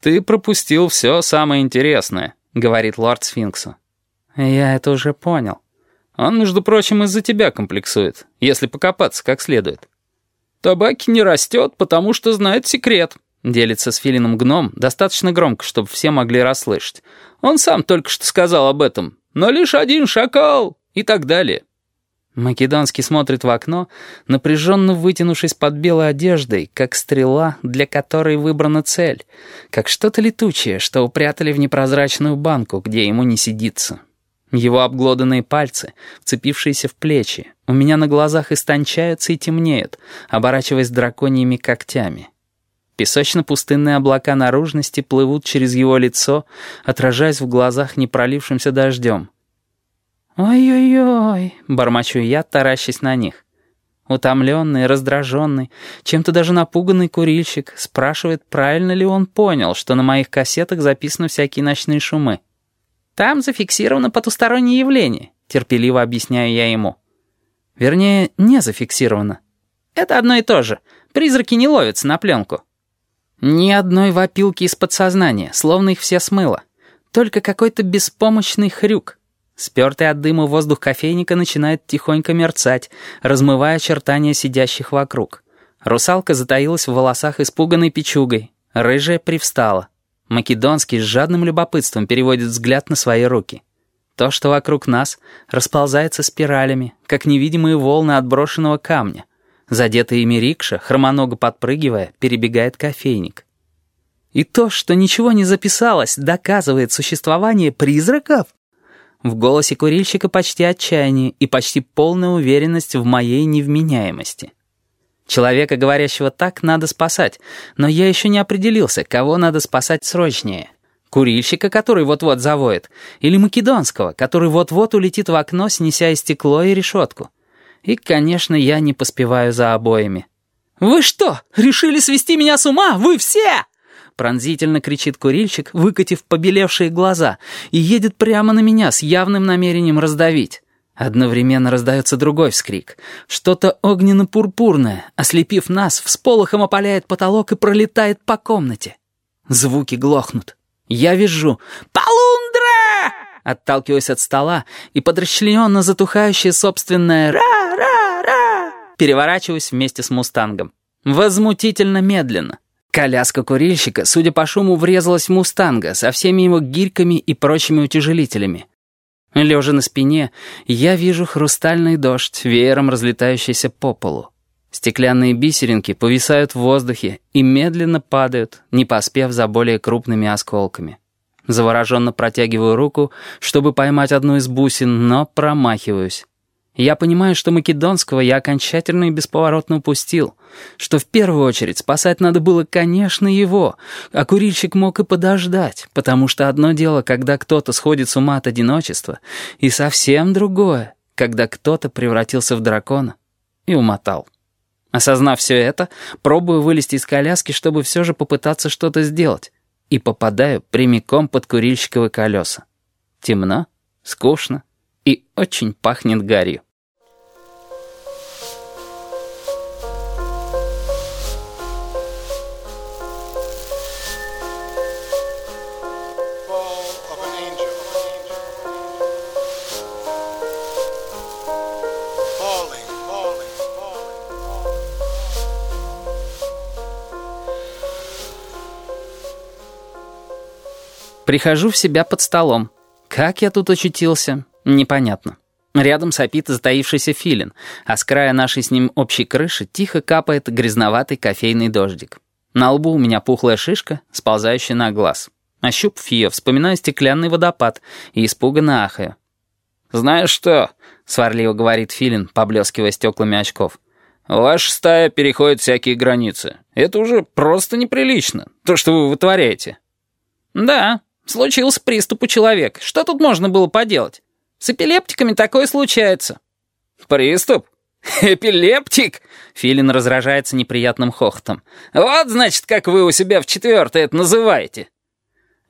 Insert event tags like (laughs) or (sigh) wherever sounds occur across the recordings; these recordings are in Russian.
«Ты пропустил все самое интересное», — говорит лорд Сфинксу. «Я это уже понял. Он, между прочим, из-за тебя комплексует, если покопаться как следует». «Табаки не растет, потому что знает секрет», — делится с Филином гном достаточно громко, чтобы все могли расслышать. «Он сам только что сказал об этом. Но лишь один шакал!» и так далее. Македонский смотрит в окно, напряженно вытянувшись под белой одеждой, как стрела, для которой выбрана цель, как что-то летучее, что упрятали в непрозрачную банку, где ему не сидится. Его обглоданные пальцы, вцепившиеся в плечи, у меня на глазах истончаются и темнеют, оборачиваясь драконьими когтями. Песочно-пустынные облака наружности плывут через его лицо, отражаясь в глазах непролившимся дождем. «Ой-ой-ой», — бормочу я, таращась на них. Утомленный, раздраженный, чем-то даже напуганный курильщик спрашивает, правильно ли он понял, что на моих кассетах записаны всякие ночные шумы. «Там зафиксировано потустороннее явление», — терпеливо объясняю я ему. Вернее, не зафиксировано. Это одно и то же. Призраки не ловятся на пленку. Ни одной вопилки из подсознания, словно их все смыло. Только какой-то беспомощный хрюк. Спертый от дыма воздух кофейника начинает тихонько мерцать, размывая очертания сидящих вокруг. Русалка затаилась в волосах испуганной печугой. Рыжая привстала. Македонский с жадным любопытством переводит взгляд на свои руки. То, что вокруг нас, расползается спиралями, как невидимые волны отброшенного камня. Задетая ими рикша, хромоного подпрыгивая, перебегает кофейник. И то, что ничего не записалось, доказывает существование призраков? В голосе курильщика почти отчаяние и почти полная уверенность в моей невменяемости. Человека, говорящего так, надо спасать, но я еще не определился, кого надо спасать срочнее. Курильщика, который вот-вот завоет, или Македонского, который вот-вот улетит в окно, снеся и стекло, и решетку. И, конечно, я не поспеваю за обоями. «Вы что, решили свести меня с ума? Вы все!» Пронзительно кричит курильщик, выкатив побелевшие глаза, и едет прямо на меня с явным намерением раздавить. Одновременно раздается другой вскрик. Что-то огненно-пурпурное, ослепив нас, всполохом опаляет потолок и пролетает по комнате. Звуки глохнут. Я вижу «Полундра!» Отталкиваюсь от стола и под расчлененно затухающее собственное «Ра-ра-ра!» Переворачиваюсь вместе с мустангом. Возмутительно медленно. Коляска курильщика, судя по шуму, врезалась в «Мустанга» со всеми его гирьками и прочими утяжелителями. Лежа на спине, я вижу хрустальный дождь, веером разлетающийся по полу. Стеклянные бисеринки повисают в воздухе и медленно падают, не поспев за более крупными осколками. Завороженно протягиваю руку, чтобы поймать одну из бусин, но промахиваюсь. Я понимаю, что Македонского я окончательно и бесповоротно упустил, что в первую очередь спасать надо было, конечно, его, а курильщик мог и подождать, потому что одно дело, когда кто-то сходит с ума от одиночества, и совсем другое, когда кто-то превратился в дракона и умотал. Осознав все это, пробую вылезти из коляски, чтобы все же попытаться что-то сделать, и попадаю прямиком под курильщиковые колеса. Темно, скучно, и очень пахнет гарью. Прихожу в себя под столом. Как я тут очутился? Непонятно. Рядом сопит затаившийся филин, а с края нашей с ним общей крыши тихо капает грязноватый кофейный дождик. На лбу у меня пухлая шишка, сползающая на глаз. Ощупав ее, вспоминаю стеклянный водопад и испуганно ахаю. «Знаешь что?» — сварливо говорит Филин, поблескивая стеклами очков. «Ваша стая переходит всякие границы. Это уже просто неприлично, то, что вы вытворяете». «Да, случился приступ у человека. Что тут можно было поделать?» С эпилептиками такое случается». «Приступ? (laughs) Эпилептик?» Филин разражается неприятным хохотом. «Вот, значит, как вы у себя в четвертой это называете».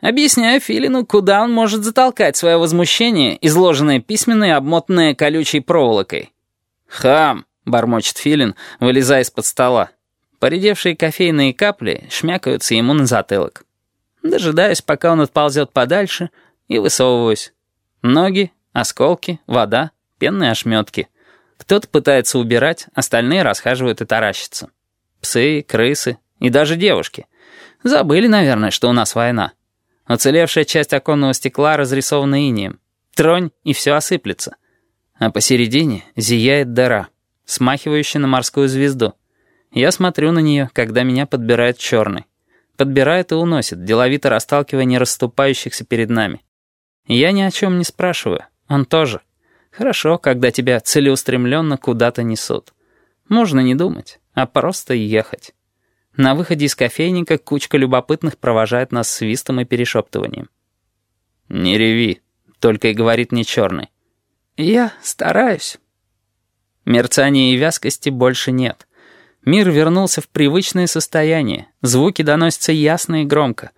Объясняю Филину, куда он может затолкать свое возмущение, изложенное письменно и обмотанное колючей проволокой. «Хам!» — бормочет Филин, вылезая из-под стола. Поредевшие кофейные капли шмякаются ему на затылок. Дожидаюсь, пока он отползет подальше, и высовываюсь. Ноги, осколки, вода, пенные ошметки. Кто-то пытается убирать, остальные расхаживают и таращатся. Псы, крысы и даже девушки. Забыли, наверное, что у нас война. Уцелевшая часть оконного стекла разрисована инием. Тронь, и все осыплется. А посередине зияет дыра, смахивающая на морскую звезду. Я смотрю на нее, когда меня подбирает черный. Подбирает и уносит, деловито расталкивая нерасступающихся перед нами. Я ни о чем не спрашиваю, он тоже. Хорошо, когда тебя целеустремленно куда-то несут. Можно не думать, а просто ехать. На выходе из кофейника кучка любопытных провожает нас свистом и перешептыванием. «Не реви», — только и говорит мне черный. «Я стараюсь». Мерцания и вязкости больше нет. Мир вернулся в привычное состояние, звуки доносятся ясно и громко,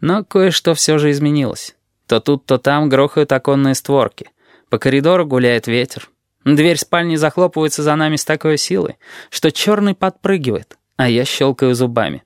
но кое-что все же изменилось. То тут, то там грохают оконные створки. По коридору гуляет ветер. Дверь спальни захлопывается за нами с такой силой, что черный подпрыгивает, а я щелкаю зубами.